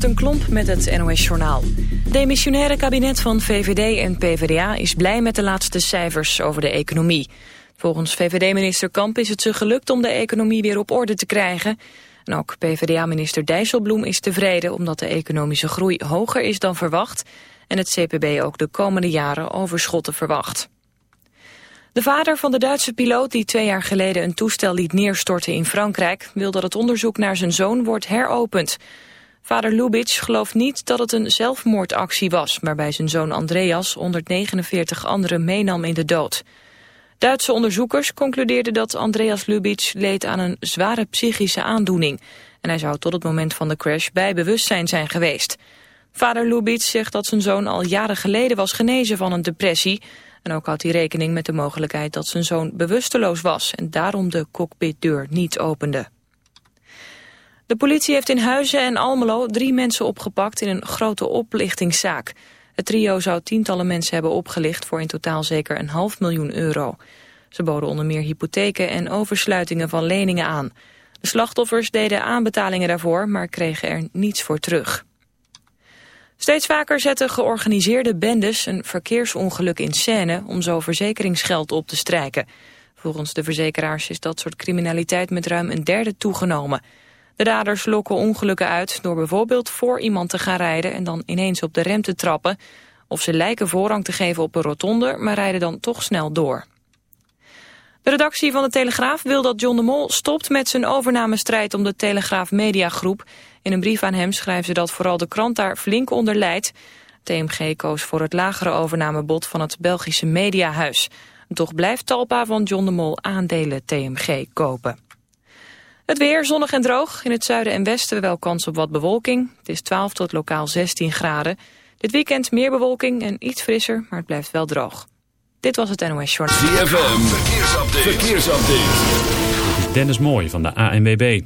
Kirsten Klomp met het NOS-journaal. Demissionaire kabinet van VVD en PvdA is blij met de laatste cijfers over de economie. Volgens VVD-minister Kamp is het ze gelukt om de economie weer op orde te krijgen. En ook PvdA-minister Dijsselbloem is tevreden omdat de economische groei hoger is dan verwacht... en het CPB ook de komende jaren overschotten verwacht. De vader van de Duitse piloot die twee jaar geleden een toestel liet neerstorten in Frankrijk... wil dat het onderzoek naar zijn zoon wordt heropend. Vader Lubitsch gelooft niet dat het een zelfmoordactie was... waarbij zijn zoon Andreas 149 anderen meenam in de dood. Duitse onderzoekers concludeerden dat Andreas Lubitsch leed aan een zware psychische aandoening... en hij zou tot het moment van de crash bij bewustzijn zijn geweest. Vader Lubitsch zegt dat zijn zoon al jaren geleden was genezen van een depressie... En ook had hij rekening met de mogelijkheid dat zijn zoon bewusteloos was... en daarom de cockpitdeur niet opende. De politie heeft in Huizen en Almelo drie mensen opgepakt in een grote oplichtingszaak. Het trio zou tientallen mensen hebben opgelicht voor in totaal zeker een half miljoen euro. Ze boden onder meer hypotheken en oversluitingen van leningen aan. De slachtoffers deden aanbetalingen daarvoor, maar kregen er niets voor terug. Steeds vaker zetten georganiseerde bendes een verkeersongeluk in scène om zo verzekeringsgeld op te strijken. Volgens de verzekeraars is dat soort criminaliteit met ruim een derde toegenomen. De daders lokken ongelukken uit door bijvoorbeeld voor iemand te gaan rijden en dan ineens op de rem te trappen. Of ze lijken voorrang te geven op een rotonde, maar rijden dan toch snel door. De redactie van de Telegraaf wil dat John de Mol stopt met zijn overnamestrijd om de Telegraaf Mediagroep. In een brief aan hem schrijven ze dat vooral de krant daar flink onder leidt. TMG koos voor het lagere overnamebod van het Belgische Mediahuis. Toch blijft Talpa van John de Mol aandelen TMG kopen. Het weer zonnig en droog. In het zuiden en westen wel kans op wat bewolking. Het is 12 tot lokaal 16 graden. Dit weekend meer bewolking en iets frisser, maar het blijft wel droog. Dit was het NOS Journal. ZFM, verkeersupdate. verkeersupdate. Dit is Dennis Mooij van de ANWB.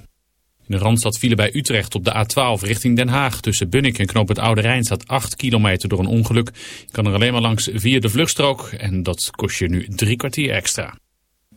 In de Randstad vielen bij Utrecht op de A12 richting Den Haag. Tussen Bunnik en Knoop het Oude Rijn staat 8 kilometer door een ongeluk. Je kan er alleen maar langs via de vluchtstrook en dat kost je nu drie kwartier extra.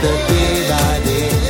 the day by day.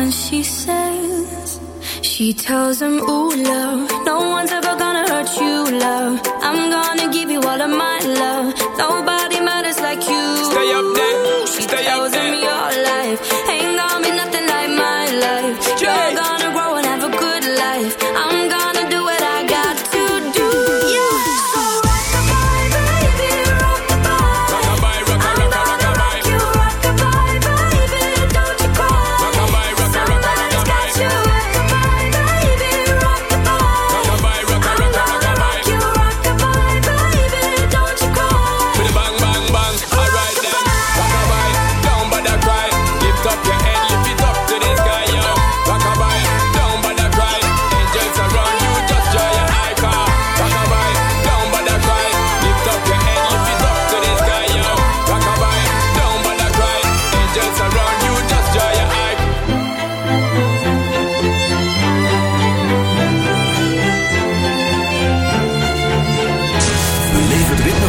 when she says, She tells him, Ooh, love.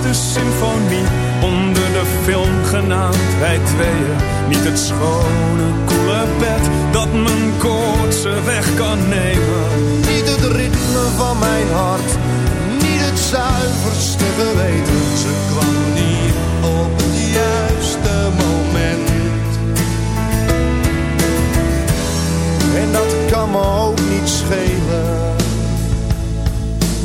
De symfonie onder de film genaamd wij tweeën. Niet het schone, koele bed dat mijn koortse weg kan nemen. Niet het ritme van mijn hart, niet het zuiverste geweten. Ze kwam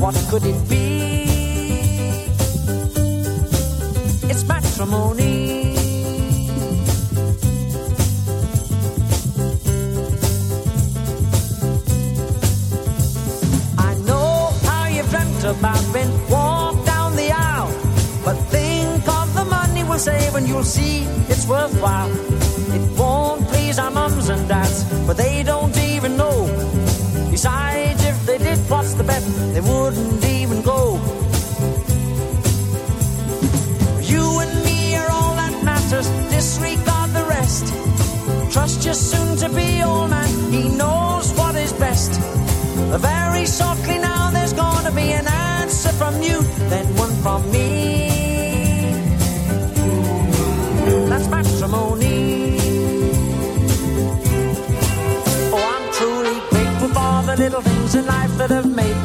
What could it be? It's matrimony. I know how you've dreamt about being walked down the aisle, but think of the money we'll save and you'll see it's worthwhile. It won't please our mums and dads, but they don't even They wouldn't even go. You and me are all that matters. Disregard the rest. Trust your soon-to-be old man. He knows what is best. Very shortly now, there's to be an answer from you, then one from me. That's matrimony. Oh, I'm truly grateful for the little things in life that have made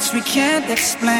words we can't explain.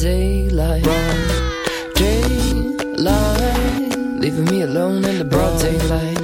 daylight, daylight, leaving me alone in the broad daylight.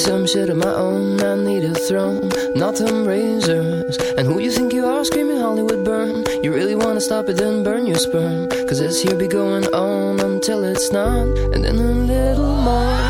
some shit of my own. I need a throne, not them razors. And who you think you are screaming Hollywood burn? You really wanna stop it, then burn your sperm. Cause this here be going on until it's not, and then a little more.